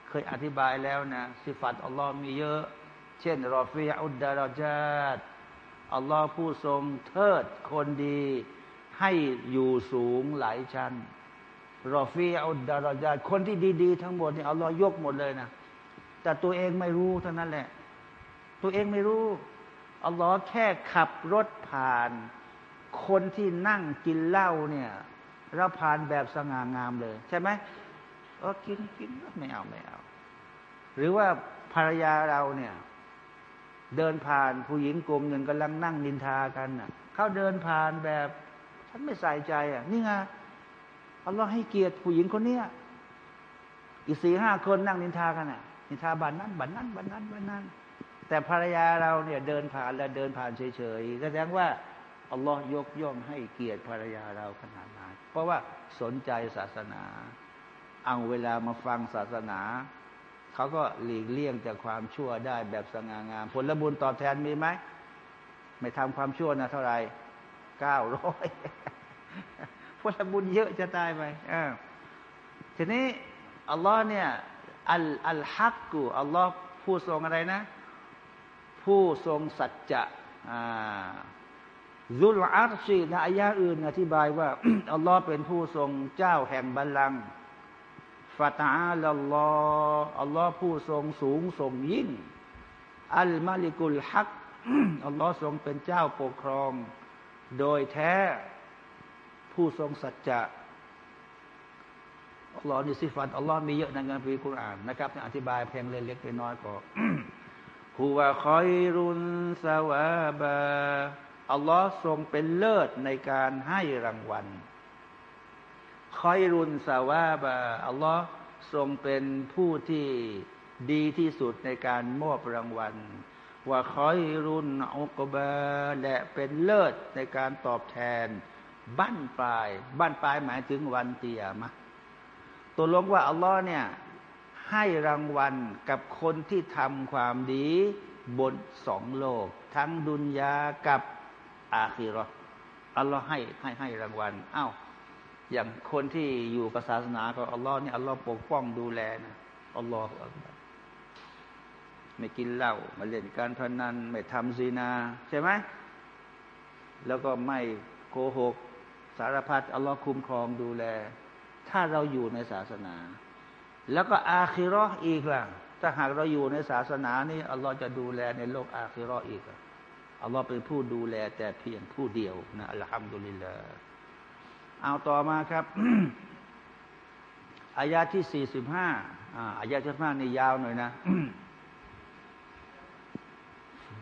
เคยอธิบายแล้วนะสิฟัตอัลลอฮ์มีเยอะ เช่น รอฟีอุดดารจาตอัลลอฮ์ผู้ทรงเทิดคนดี ให้อยู่สูงหลายชั้น รอฟีอุดดารจาคนที่ดีๆ ทั้งหมดเนี่ยอัลลอฮ์ยกหมดเลยนะ แต่ตัวเองไม่รู้เท่านั้นแหละ ตัวเองไม่รู้อัลลอฮ์แค่ขับรถผ่าน คนที่นั่งกินเหล้าเนี่ยเราผ่านแบบสง่างามเลย ใช่ไหมเออกินกินไม่เอาไม่เอา หรือว่าภรรยาเราเนี่ย เดินผ่านผู้หญิงกลุ่มหนึ่งกำลังนั่งนินทากันน่ะเขาเดินผ่านแบบ ฉันไม่ใส่ใจอะ นี่ไง อัลลอฮ์ให้เกียรติผู้หญิงคนเนี้ยอีกสี่ห้าคนนั่งนินทากันอะ นินทาบันนั้นบันนั้นบันนั้นบันนั้น แต่ภรรยาเราเนี่ยเดินผ่านแล้วเดินผ่านเฉยๆแสดงว่าอัลลอฮ์ยกย่องให้เกียรติภรรยาเราขนาดนั้นเพราะว่าสนใจศาสนา เอาเวลามาฟังศาสนา เขาก็หลีกเลี่ยงจากความชั่วได้แบบสง่างาม ผลบุญตอบแทนมีไหม ไม่ทำความชั่วนะเท่าไหร่เก้าร้อย ผลบุญเยอะจะตายไปทีนี้อัลลอฮ์เนี่ยอัลอัลฮักกูอัลลอฮ์ผู้ทรงอะไรนะ ผู้ทรงสัจจะซุลอาร์ชีในอายะอื่น อธิบายว่าอัลลอฮ์เป็นผู้ทรงเจ้าแห่งบัลลังก์ฟาตาลัลลอฮ์อัลลอฮ์ผู้ทรงสูงทรงยิ่ง อัลมาลิกุลฮักอัลลอฮ์ทรงเป็นเจ้าปกครอง โดยแท้ ผู้ทรงสัจจะอัลลอฮ์นี่สิฟัตอัลลอฮ์มีเยอะในงานพิคุรอานนะครับอธิบายเพียงเล็กๆน้อยก็ฮุวะคอยรุนสวาบาอัลลอฮ์ทรงเป็นเลิศในการให้รางวัลคอยรุนสวาบาอัลลอฮ์ทรงเป็นผู้ที่ดีที่สุดในการมอบรางวัลว่าคอยรุนอุกบาและเป็นเลิศในการตอบแทน บ้านปลาย บ้านปลายหมายถึงวันเตียมะตัวลงว่าอัลลอฮ์เนี่ยให้รางวัลกับคนที่ทำความดีบนสองโลก ทั้งดุนยากับอาคีรออัลลอฮ์ให้ให้ให้รางวัลอ้าวอย่างคนที่อยู่กับศาสนาของอัลลอฮ์เนี่ยอัลลอฮ์ปกป้องดูแลนะอัลลอฮ์ไม่กินเหล้ามาเล่นการพนันไม่ทำซีนา ใช่ไหมแล้วก็ไม่โกหก สารพัดอัลลอฮ์คุ้มครองดูแล ถ้าเราอยู่ในศาสนา แล้วก็อาคิรออีกล่ะ ถ้าหากเราอยู่ในศาสนานี้อัลลอฮ์จะดูแลในโลกอาคิรออีกอัลลอฮ์เป็นผู้ดูแลแต่เพียงผู้เดียวนะอัลฮัมดุลิลลาห์เอาต่อมาครับอายาที่สี่สิบห้าอายาที่ห้านี่ยาวหน่อยนะ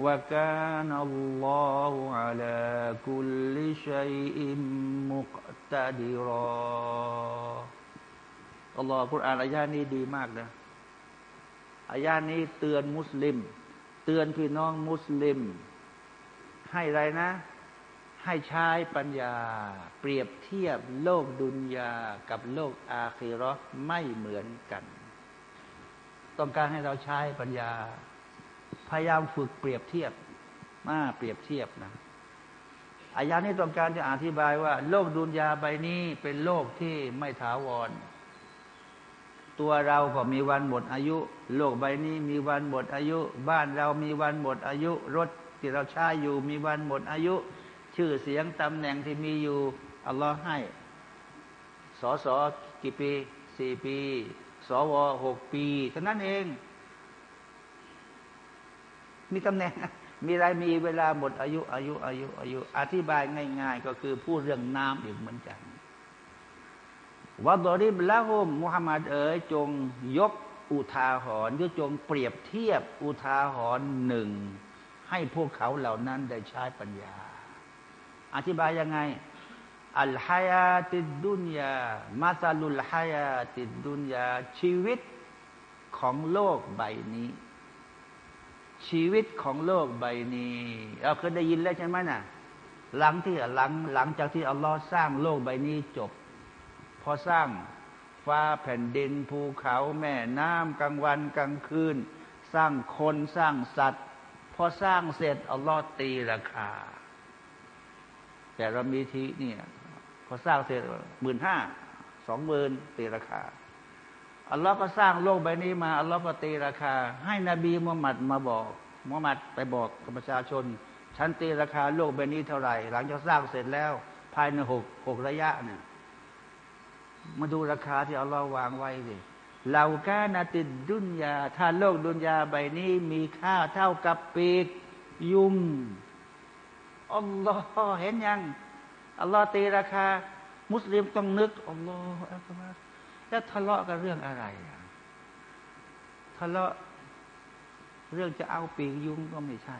وكان الله على كل شيء مقتدرا อัลลอฮ์คุรอานอายานี้ดีมากนะอายานี้เตือนมุสลิม เตือนพี่น้องมุสลิม ให้ไรนะ ให้ใช้ปัญญา เปรียบเทียบโลกดุนยากับโลกอาคีรอไม่เหมือนกัน ต้องการให้เราใช้ปัญญา พยายามฝึกเปรียบเทียบมาเปรียบเทียบนะอายานี้ต้องการจะอธิบายว่า โลกดุนยาใบนี้เป็นโลกที่ไม่ถาวร ตัวเราก็มีวันหมดอายุ โลกใบนี้มีวันหมดอายุ บ้านเรามีวันหมดอายุ รถที่เราใช้อยู่มีวันหมดอายุ ชื่อเสียงตำแหน่งที่มีอยู่อัลลอฮ์ให้สอสอกี่ปีสี่ปีสวหกปีเท่านั้นเอง มีตำแหน่ง มีอะไรมีเวลาหมดอายุ อายุ อายุ อายุ อธิบายง่าย ๆ ก็คือพูดเรื่องน้ำอีกเหมือนกันวัดอริบละฮมมุฮัมมัดเอ๋ยจงยกอุทาหรณ์หรือจงเปรียบเทียบอุทาหรณ์หนึ่ง ให้พวกเขาเหล่านั้นได้ใช้ปัญญา อธิบายยังไง อัลฮายาติดดุนยามาซาลุลฮายาติดดุนยาชีวิตของโลกใบนี้ ชีวิตของโลกใบนี้เราเคยได้ยินแล้วใช่ไหมนะ่ะ หลังที่หลังหลังจากที่อัลลอฮ์สร้างโลกใบนี้จบ พอสร้างฟ้าแผ่นดินภูเขาแม่น้ำกลางวันกลางคืน สร้างคนสร้างสัตว์ พอสร้างเสร็จอัลลอฮ์ตีราคา แต่เรามีทีเนี่ยพอสร้างเสร็จหมื่นห้าสองหมื่นตีราคา อัลลอฮ์ก็สร้างโลกใบนี้มาอัลลอฮ์ก็ตีราคา ให้นบีมุฮัมมัดมาบอกมุฮัมมัดไปบอกกับประชาชน ฉันตีราคาโลกใบนี้เท่าไหร่ หลังจากสร้างเสร็จแล้ว ภายในหกหกระยะเนี่ยมาดูราคาที่อัลลอฮ์วางไว้สิเหล่ากานาติดดุนยา ถ้าโลกดุนยาใบนี้มีค่าเท่ากับปีกยุงอัลลอฮ์เห็นยังอัลลอฮ์ตีราคา มุสลิมต้องนึกอัลลอฮ์อัลลอฮ์ แล้วทะเลาะกันเรื่องอะไรทะเลาะเรื่องจะเอาปีกยุงก็ไม่ใช่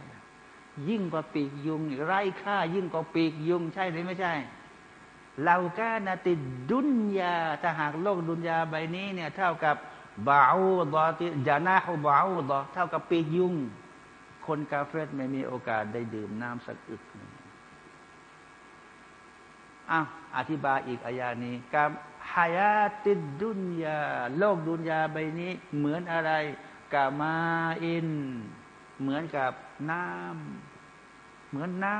ยิ่งกว่าปีกยุง ไร้ค่า ยิ่งกว่าปีกยุง ใช่หรือไม่ใช่เราก้านาติดดุนยาถ้าหากโลกดุนยาใบนี้เนี่ย เท่ากับบาอูดอติจานาฮูบาอูดอเท่ากับปีกยุง คนกาเฟตไม่มีโอกาสได้ดื่มน้ำสักอึก อ้าวอธิบายอีกอายานี้กับฮายาติดดุนยา โลกดุนยาใบนี้เหมือนอะไรกามาอิน เหมือนกับน้ำเหมือนน้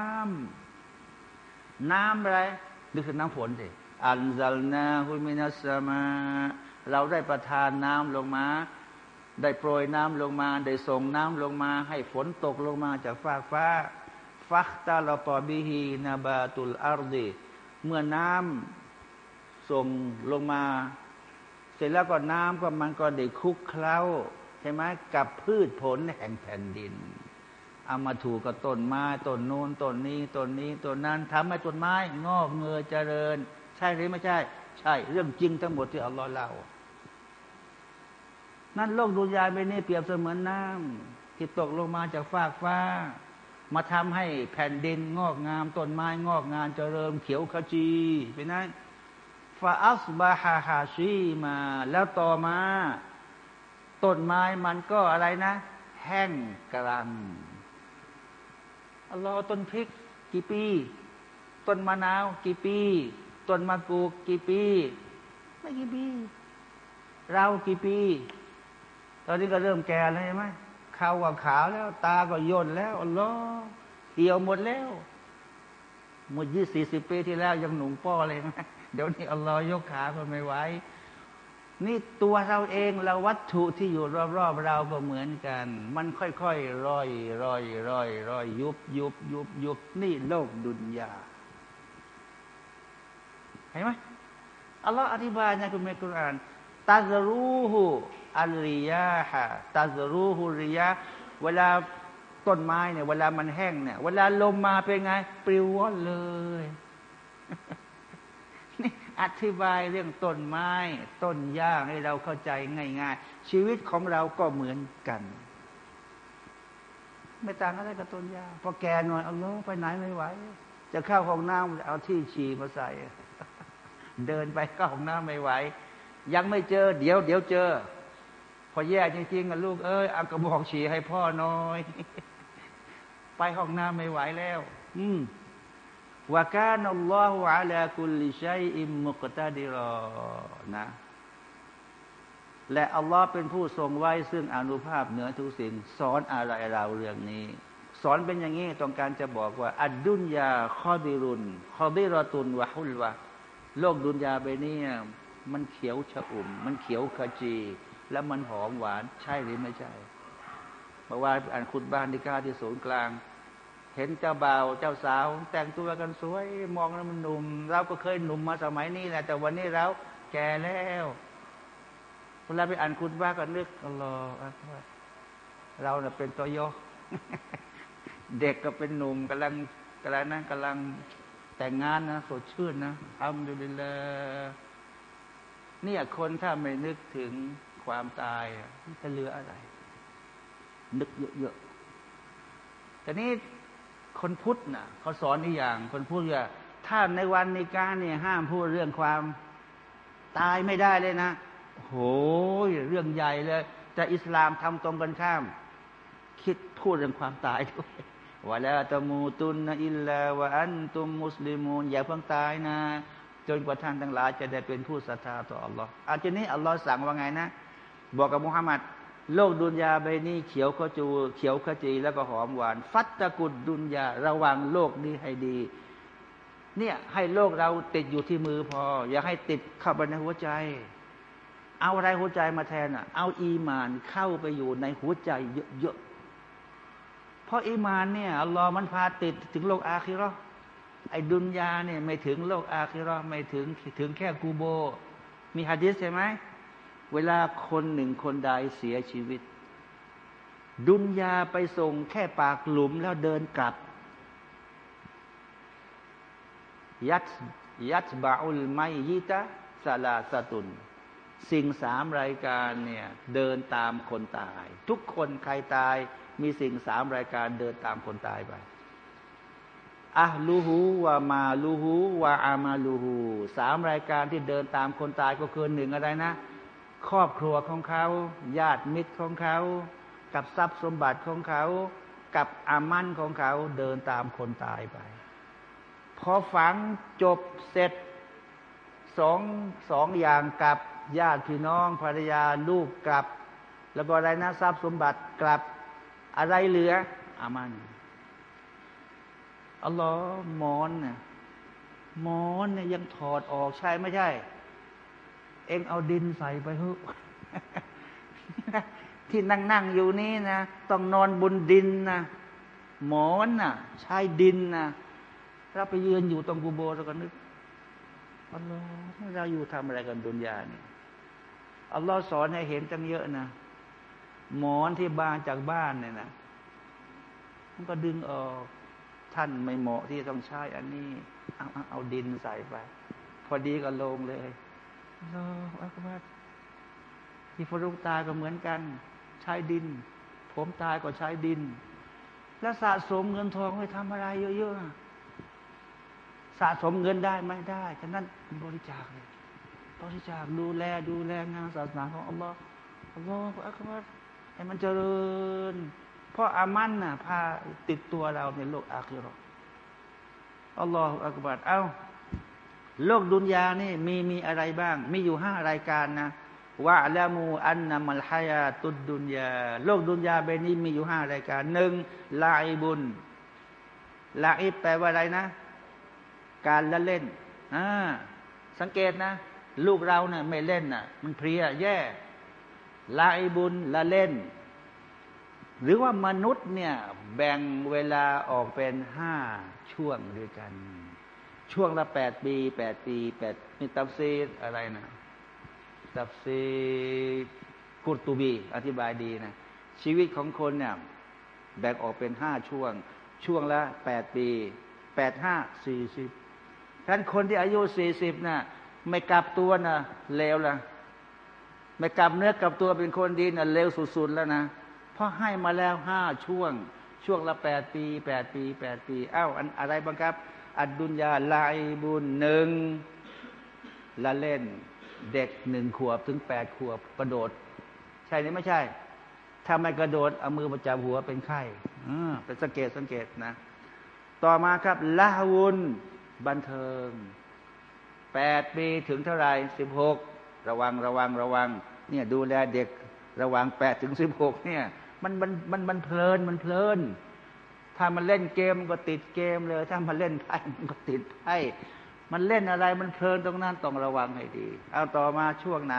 ำน้ำอะไรนี่คือน้ำฝนสิอันซัลนาฮุมินัสมา เราได้ประทานน้ำลงมา ได้โปรยน้ำลงมา ได้ส่งน้ำลงมา ให้ฝนตกลงมาจากฟ้าฟ้า ฟักตาลตอบิฮีนาบาตุลอารดี เมื่อน้ำส่งลงมา เสร็จแล้วก็น้ำก็มันก็ได้คุกเคล้าใช่ไหมกับพืชผลแห่งแผ่นดินเอามาถูกกับต้นไม้ต้นนู้นต้นนี้ต้นนี้ต้นนั้นทำให้ต้นไม้ งอกเงยเจริญ ใช่หรือไม่ใช่ ใช่ เรื่องจริงทั้งหมดที่อัลลอฮ์เล่า นั่นโลกดุนยาไปนี่เปรียบเสมือนน้ำที่ตกลงมาจากฟากฟ้า มาทำให้แผ่นดินงอกงามต้นไม้งอกงามเจริญเขียวขจีไปนั้นฟาอัสบาฮาฮาชีมา แล้วต่อมาต้นไม้มันก็อะไรนะ แห้งกรันอัลลอฮ์ต้นพริก กี่ปี ต้นมะนาว กี่ปี ต้นมะกรูดกี่ปี ไม่กี่ปี เรากี่ปี ตอนนี้ก็เริ่มแก่แล้วใช่ไหม ขาว่าขาวแล้ว ตาก็ย่นแล้วอัลลอฮ์เหี่ยวหมดแล้วหมดยี่สี่สิบปีที่แล้วยังหนุ่มป้อเลยนะเดี๋ยวนี้อัลลอฮ์ยกขาก็ไม่ไหวนี่ตัวเราเองเราวัตถุที่อยู่รอบๆเราก็เหมือนกัน มันค่อยๆร่อยร่อยร่อยร่อยยุบยุบยุบยุบนี่โลกดุนยาเห็นไหมอัลลอฮ์อธิบายในคุรอานตาซรูฮู อัลริยาฮะตาซรูฮูริยาเวลาต้นไม้เนี่ย เวลามันแห้งเนี่ย เวลาลมมาเป็นไง ปลิวว่อนเลยอธิบายเรื่องต้นไม้ ต้นหญ้าให้เราเข้าใจง่าย ๆ ชีวิตของเราก็เหมือนกัน ไม่ต่างอะไรกับต้นหญ้าพอแกหน่อยเอาล้ไปไหนไม่ไหวจะเข้าห้องน้ำเอาที่ฉี่มาใส่ เดินไปเข้าห้องน้ำไม่ไหว ยังไม่เจอ เดี๋ยวเดี๋ยวเจอ พอแย่จริงๆกับลูกเอ้ยเอากระบอกฉี่ให้พ่อน้อย ไปห้องน้ำไม่ไหวแล้ว อืมวากานัลลอฮฺอัลาคุลิชัยอิมมุกตาดิรอนะ และอัลลอฮ์เป็นผู้ทรงไว้ซึ่งอนุภาพเหนือทุกสิ่งสอนอะไรเราเรื่องนี้ สอนเป็นอย่างนี้ต้องการจะบอกว่า อัดดุนยาข้อดิรุนข้อดิรตุนวะฮุลวะโลกดุนยาไปนี่มันเขียวชะอุ่ม มันเขียวขจี แล้วมันหอมหวานใช่หรือไม่ใช่เพราะว่าอ่านคุณบ้านที่ก้าที่ศูนย์กลาง เห็นเจ้าบ่าวเจ้าสาว แต่งตัวกันสวย มองแล้วมันหนุ่ม เราก็เคยหนุ่มมาสมัยนี้แหละแต่วันนี้เราแก่แล้วเวลาไปอ่านคุณว่าก็นึกรอเราเน่ยเป็นตัวยกเด็กก็เป็นหนุ่มกำลังกำลังนั่งกำลังแต่งงานนะสดชื่นนะทำดูดีเลยเนี่ยคนถ้าไม่นึกถึง ความตายจะเหลืออะไร นึกเยอะๆแต่นี้คนพุทธน่ะเขาสอนอีกอย่าง คนพุทธว่าถ้าในวันในการเนี่ยห้ามพูดเรื่องความตายไม่ได้เลยนะโหเรื่องใหญ่เลย แต่อิสลามทำตรงกันข้าม คิดพูดเรื่องความตายด้วยว่าแล้วตมูตุนนะอิลลาวะอันตุมมุสลิมูนอย่าเพิ่งตายนะ จนกว่าท่านทั้งหลายจะได้เป็นผู้ศรัทธาต่ออัลลอฮ์อาจารย์นี้อัลลอฮ์สั่งว่าไงนะ บอกกับมุฮัมมัดโลกดุนยาใบนี้เขียวขจู เขียวขจีแล้วก็หอมหวาน ฟัตตะกุดดุนยาระวังโลกนี้ให้ดี เนี่ยให้โลกเราติดอยู่ที่มือพอ อย่าให้ติดเข้าไปในหัวใจ เอาอะไรหัวใจมาแทนอะ เอาอีมานเข้าไปอยู่ในหัวใจเยอะๆเพราะอีมานเนี่ยอัลลอฮ์มันพาติดถึงโลกอาคิรอไอ้ดุนยาเนี่ยไม่ถึงโลกอาคิรอไม่ถึงถึงแค่กูโบ มีฮะดิษใช่ไหม เวลาคนหนึ่งคนใดเสียชีวิต ดุนยาไปส่งแค่ปากหลุมแล้วเดินกลับ ยัดยัดบาอุลไมยิตะสลาสตุน สิ่งสามรายการเนี่ยเดินตามคนตาย ทุกคนใครตายมีสิ่งสามรายการเดินตามคนตายไปอะลูฮูวามาลูฮูวาอามาลูฮูสามรายการที่เดินตามคนตายก็คือหนึ่งอะไรนะ ครอบครัวของเขา ญาติมิตรของเขา กับทรัพย์สมบัติของเขา กับอามันของเขาเดินตามคนตายไป พอฝังจบเสร็จสองสองอย่างกับญาติพี่น้องภรรยาลูกกลับ แล้วก็อะไรนะทรัพย์สมบัติกลับอะไรเหลืออามันอัลลอฮ์มอนเนี่ยมอนเนี่ยยังถอดออกใช่ไม่ใช่ เองเอาดินใส่ไปเถอะที่นั่งนั่งอยู่นี้นะต้องนอนบนดินนะหมอนน่ะชายดินนะเราไปยืนอยู่ตรงกูโบเราก็นึกอัลลอฮ์เราอยู่ทำอะไรกันดุนยาเนี่ยอัลลอฮ์สอนให้เห็นตั้งเยอะนะหมอนที่บางจากบ้านเนี่ยนะมันก็ดึงออกท่านไม่เหมาะที่ต้องใช้อันนี้เอาเอาเอาดินใส่ไป พอดีก็ลงเลย รออักบัดที่ฟรุกตายก็เหมือนกัน ใช้ดิน ผมตายก็ใช้ดิน แล้วสะสมเงินทองไปทำอะไรเยอะๆสะสมเงินได้ไม่ได้ฉะนั้นบริจาคเลยบริจาคดูแลดูแลงานศาสนาของอัลลอฮ์อัลลอฮ์อักบัดให้มันเจริญ เพราะอามันน่ะพาติดตัวเราในโลกอาคิรออัลลอฮฺอักบัดเอา้า โลกดุนยานี่มีมีอะไรบ้าง มีอยู่ห้ารายการนะวะละมูอันนามัลฮายาตุดดุนยา โลกดุนยาเบนี้มีอยู่ห้ารายการหนึ่งลาอิบุนลาอิบแปลว่าอะไรนะ การละเล่นอ่าสังเกตนะ ลูกเราเนะ่ยไม่เล่นนะ่ะ มันเพลียแย่ลาอิบุนละเล่น หรือว่ามนุษย์เนี่ย แบ่งเวลาออกเป็นห้าช่วงด้วยกัน ช่วงละแปดปีแปดปีแปดมีตับซีอะไรนะตับซีกุตูบี อธิบายดีนะ ชีวิตของคนเนี่ยแบ่งออกเป็นห้าช่วง ช่วงละแปดปีแปดห้าสี่สิบท่านคนที่อายุสี่สิบน่ะไม่กลับตัวนะเลวละไม่กลับเนื้อกลับตัวเป็นคนดีนะเลวสุดๆแล้วนะราะให้มาแล้วห้าช่วง ช่วงละแปดปีแปดปีแปดปีอ้าวอะไรบ้างครับ อัดดุนยาลายบุญหนึ่งละเล่นเด็กหนึ่งขวบถึงแปดขวบกระโดด ใช่หรือไม่ใช่ ถ้าไม่กระโดด เอามือประจับหัวเป็นไข้เป็นสังเกตสังเกตนะ ต่อมาครับละวุนบันเทิงแปดปีถึงเท่าไรสิบหกระวังระวังระวัง เนี่ยดูแลเด็กระวังแปดถึงสิบหกเนี่ย มันมันมันมันเพลินมันเพลิน ถ้ามันเล่นเกมมันก็ติดเกมเลย ถ้ามันเล่นไพ่มันก็ติดไพ่มันเล่นอะไรมันเพลินตรงนั้นต้องระวังให้ดี เอาต่อมาช่วงไหน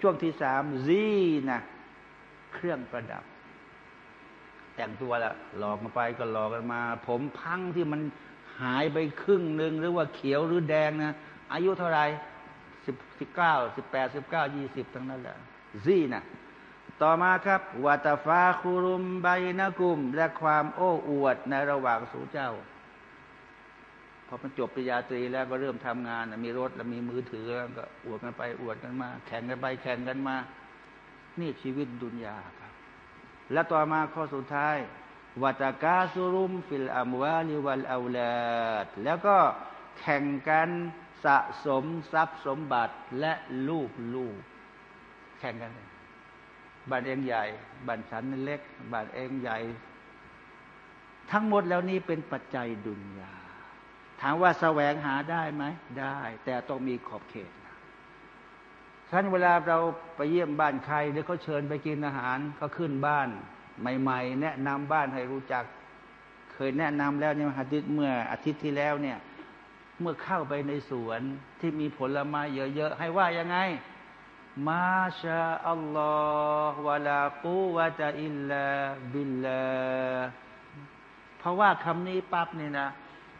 ช่วงที่สามซีนะเครื่องประดับ แต่งตัวละหลอกมาไปก็หลอกกันมา ผมพังที่มันหายไปครึ่งหนึ่งหรือว่าเขียวหรือแดงนะอายุเท่าไหร่สิบสิบเก้าสิบแปดสิบเก้ายี่สิบทั้งนั้นแหละซีนะ ต่อมาครับวัตฟาคุรุมใบนากุม และความโอ้อวดในระหว่างสู่เจ้า พอมันจบปริญญาตรีแล้วก็เริ่มทำงาน มีรถแล้วมีมือถือแล้วก็อวดกันไปอวดกันมา แข่งกันไปแข่งกันมา นี่ชีวิตดุนยาครับ และต่อมาข้อสุดท้ายวัตกาสุรุม ฟิลอัมวาลิวัลอาลาดแล้วก็แข่งกันสะสมทรัพย์สมบัติและลูกลูกแข่งกันเลย บ้านเองใหญ่บ้านฉันเล็กบ้านเองใหญ่ ทั้งหมดแล้วนี้เป็นปัจจัยดุนยา ถามว่าแสวงหาได้ไหม ได้ แต่ต้องมีขอบเขตฉะนั้นเวลาเราไปเยี่ยมบ้านใครหรือเขาเชิญไปกินอาหารเขาขึ้นบ้านใหม่ ๆ แนะนำบ้านให้รู้จัก เคยแนะนำแล้วเนี่ยอาทิตย์เมื่ออาทิตย์ที่แล้วเนี่ย เมื่อเข้าไปในสวนที่มีผลไม้เยอะๆให้ว่ายังไง มาชาอัลลอฮ์วะลากูวะตะอิลลาบิลลาเพราะว่าคำนี้ปั๊บเนี่ยนะ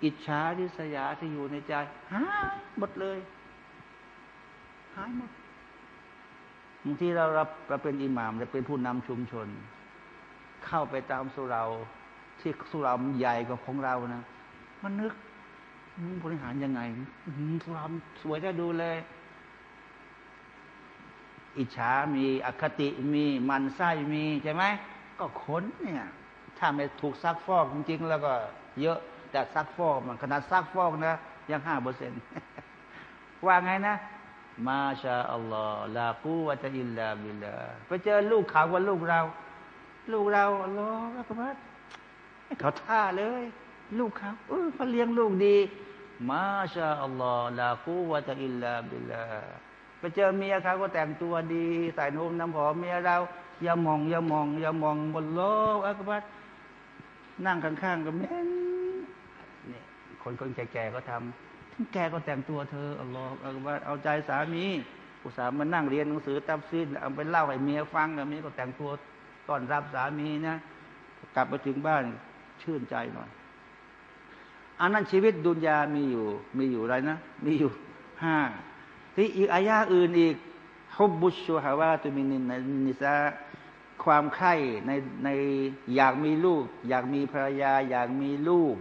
อิจฉาริษยาที่อยู่ในใจหายหมดเลย หายหมดบางทีเราเราเราเป็นอิหมามเราเป็นผู้นำชุมชน เข้าไปตามสุเราที่สุเราใหญ่กว่าของเรานะ มันนึกบริหารยังไงสุรามสวยจะดูเลย อิจฉามีอคติมีมันไส้มีใช่ไหมก็ขนเนี่ย ถ้าไม่ถูกซักฟอกจริงๆ แล้วก็เยอะแต่ซักฟอกมันขนาดซักฟอกนะ ยังห้าเปอร์เซ็นต์ว่าไงนะ มาชาอัลลอฮ์ลากูวะจะอิลลาบิลลาไปเจอลูกเขาว่าลูกเรา ลูกเราอัลลอฮ์อักบัดเขาท่าเลย ลูกเขาเออเขาเลี้ยงลูกดี มาชาอัลลอฮ์ลากูวะจะอิลลาบิลลา ไปเจอเมียเขาก็แต่งตัวดีใส่นุ่มน้ำหอมเมียเราอย่ามองอย่ามองอย่ามองบนโลกอักบัดนั่งข้างๆกับเม้นนี่คนคนแก่ๆก็ทำทั้งแกก็แต่งตัวเธออัลลอฮฺอักบัดเอาใจสามีอุตส่าห์มานั่งเรียนหนังสือตับซีนเอาไปเล่าให้เมียฟังกับเมียก็แต่งตัวต้อนรับสามีนะกลับไปถึงบ้านชื่นใจหน่อยอันนั้นชีวิตดุนยามีอยู่ มีอยู่อะไรนะ มีอยู่ห้า ที่อีกอายาอื่นอีกฮุบบุชชูฮาวาตุมินินนิซาความใคร่ในในอยากมีลูก อยากมีภรรยา อยากมีลูก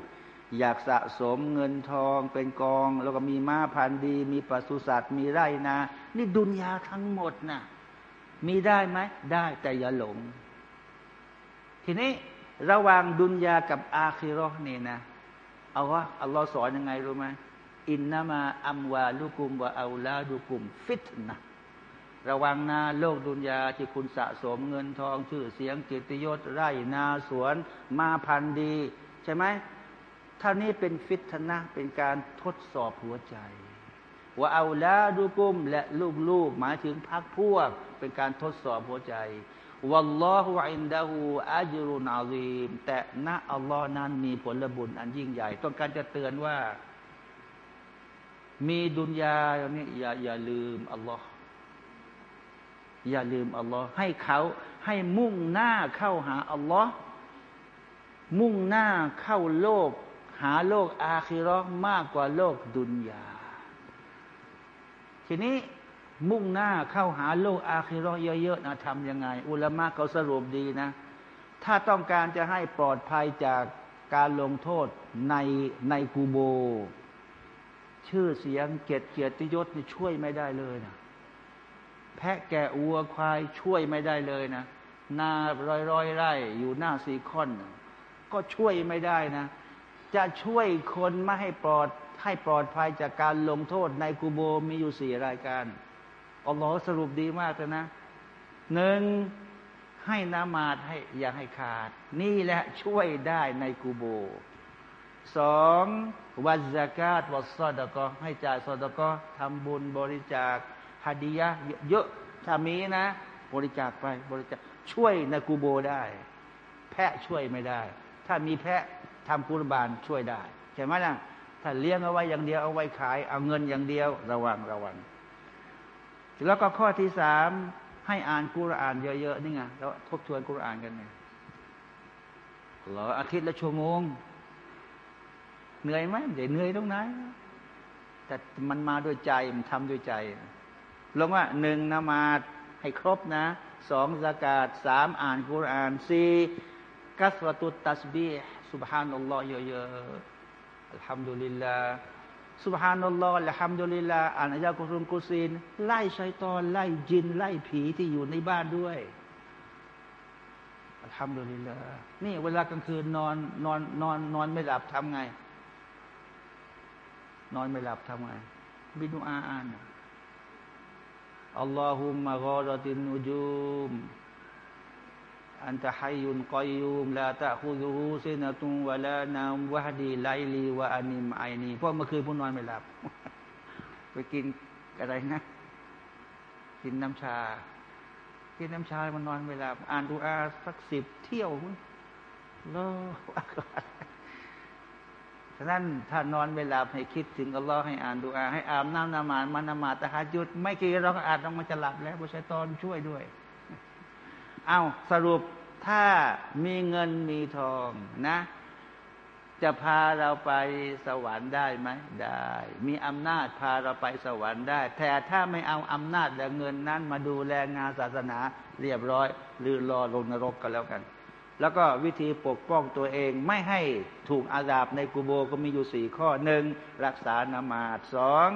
อยากสะสมเงินทองเป็นกอง แล้วก็มีม้าพันธุ์ดี มีปศุสัตว์ มีไร่นา นี่ดุนยาทั้งหมดนะ่ะมีได้ไหมได้แต่อย่าหลง ทีนี้ระหว่างดุนยากับอาคิรอนี่นะเอาว่าอัลลอฮ์สอนยังไงรู้ไหม อินนามาอัมวาลุกุมวะอาลาดุกุม ฟิตนะระวังนาโลกดุนยาที่คุณสะสมเงินทองชื่อเสียงกิติยศไร่นาสวนมาพันดี ใช่ไหมท่านี้เป็นฟิตนะเป็นการทดสอบหัวใจว่าเอาแล้วดูกุมและลูกๆหมายถึงพักพวก เป็นการทดสอบหัวใจวัลลอฮุอินดะฮูอัจรุนอาลีมแต่ณอัลลอฮ์นั้นมีผลบุญอันยิ่งใหญ่ ต้องการจะเตือนว่า มีดุนยาเนี่ยอย่าอย่าลืมอัลลอฮ์อย่าลืมอัลลอฮ์ให้เขาให้มุ่งหน้าเข้าหาอัลลอฮ์มุ่งหน้าเข้าโลก หาโลกอาคิรอมากกว่าโลกดุนยา ทีนี้มุ่งหน้าเข้าหาโลกอาคิรอเยอะๆนะทำยังไง อุลามะเขาสรุปดีนะ ถ้าต้องการจะให้ปลอดภัยจากการลงโทษในในกูโบ ชื่อเสียงเกียรติเกียรติยศนี่ช่วยไม่ได้เลยนะแพะแกะวัวควายช่วยไม่ได้เลยนะนาร้อยร้อยไร่ อยู่หน้าซีคอน ก็ช่วยไม่ได้นะ จะช่วยคนไม่ให้ปลอดให้ปลอดภัยจากการลงโทษในกูโบมีอยู่สี่รายการอัลลอฮ์สรุปดีมากเลยนะหนึ่งให้นามาดให้อย่าให้ขาด นี่แหละช่วยได้ในกูโบ สองวัซกาตวัสซอดก็ให้จ่ายซอดก็ทำบุญบริจาคฮัดียะเยอะถ้ามีนะ บริจาคไปบริจาคช่วยในกูโบได้ แพะช่วยไม่ได้ ถ้ามีแพะทำกุรบานช่วยได้ใช่ไหมนะถ้าเลี้ยงเอาไว้อย่างเดียวเอาไว้ขาย เอาเงินอย่างเดียวระวังระวัง แล้วก็ข้อที่สามให้อ่านกุรอานเยอะๆนี่ไงแล้วทบทวนกุรอานกันไงหรออาทิตย์ละชั่วโมง เหนื่อยไหมเดี๋ยวเหนื่อยตรงไหนแต่มันมาด้วยใจมันทำด้วยใจลงว่าหนึ่งนมาดให้ครบนะสองสกาดสามอ่านกุรานสี่กัสวตุตัสบีสุบฮานัลลอฮ์เยอะๆอัลฮัมดุลิลลาห์สุบฮานัลลอฮ์ลฮัมดุลิลลาอ่านอายะกุรุนกุซีนไล่ชัยตอน ไล่จิน ไล่ผีที่อยู่ในบ้านด้วยอัลฮัมดุลิลลานี่เวลากลางคืนนอนนอนนอนนอนไม่หลับทำไง นอนไม่หลับทำไงบิดูอาอ่านอัลลอฮุมมะกอรตินนุจูมอันตะฮัยุนกอยุมลาตะคูซูฮูซินตุวะลานามวะฮดีไลลีวะอานิมไอนีเพราะเมื่อคืนผู้นอนไม่หลับ ไปกินอะไรนะ กินน้ำชา กินน้ำชามันนอนไม่หลับ อ่านดูอาสักสิบเที่ยวโล ฉะนั้นถ้านอนไม่หลับให้คิดถึงอัลลอฮ์ให้อ่านดูอาให้อาบน้ำนามานมันนมาตะฮัดยุดไม่กี่เราก็อาจต้องมันจะหลับแล้วผู้ชายตอนช่วยด้วย เอาสรุปถ้ามีเงินมีทองนะ จะพาเราไปสวรรค์ได้ไหมได้ มีอำนาจพาเราไปสวรรค์ได้ แต่ถ้าไม่เอาอำนาจและเงินนั้นมาดูแลงานศาสนาเรียบร้อยหรือรอลงนรกกันแล้วกัน แล้วก็วิธีปกป้องตัวเองไม่ให้ถูกอาดาบในกูโบก็มีอยู่สี่ข้อหนึ่งรักษานามาตสอง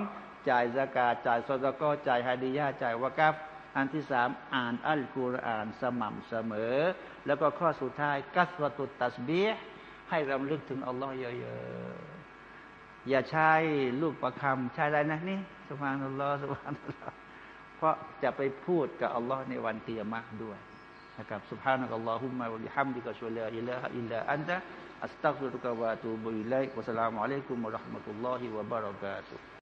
จ่ายสกาจ่ายสตก็จ่ายฮาดียาจ่ายวากัฟอันที่สามอ่านอัลกุรอานสม่ำเสมอ แล้วก็ข้อสุดท้าย กัสวตุตัสเบียให้รำลึกถึงอัลลอฮ์เยอะๆ อย่าใช้ลูกประคำใช้อะไรนะนี่สุภานัลลอฮ์สุภานัลลอฮ์เพราะจะไปพูดกับอัลลอฮ์ในวันเตียมะด้วย นะครับสุภานัลลอฮุมะวะลิฮั